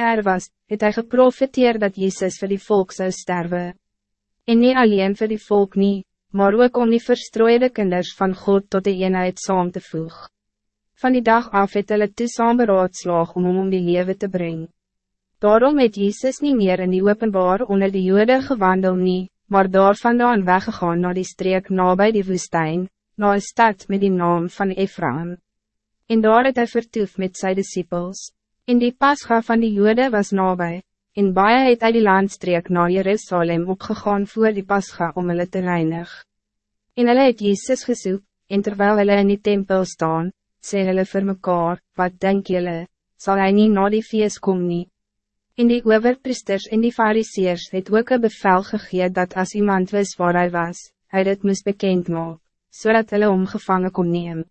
er was, het hy geprofiteer dat Jezus voor die volk zou sterven. En niet alleen voor die volk niet, maar ook om die verstrooide kinders van God tot de eenheid saam te voeg. Van die dag af het hulle toe saam beraadslaag om hom om die leven te brengen. Daarom het Jezus niet meer in die openbaar onder die jode gewandel nie, maar daar vandaan weggegaan naar die streek nabij die woestijn, naar een stad met die naam van Ephraim. En daar het hy vertoef met zijn disciples. In die pascha van die jode was nabij, en baie het uit die landstreek naar Jerusalem opgegaan voor die pascha om hulle te reinig. En hulle het Jezus gesoek, en terwijl hulle in die tempel staan, sê hulle vir mekaar, wat denk julle, zal hij niet na die feest kom nie? En die overpriesters en die fariseers het ook een bevel gegee dat als iemand wist waar hij was, hij het moest bekend maak, so hulle omgevangen kon nemen.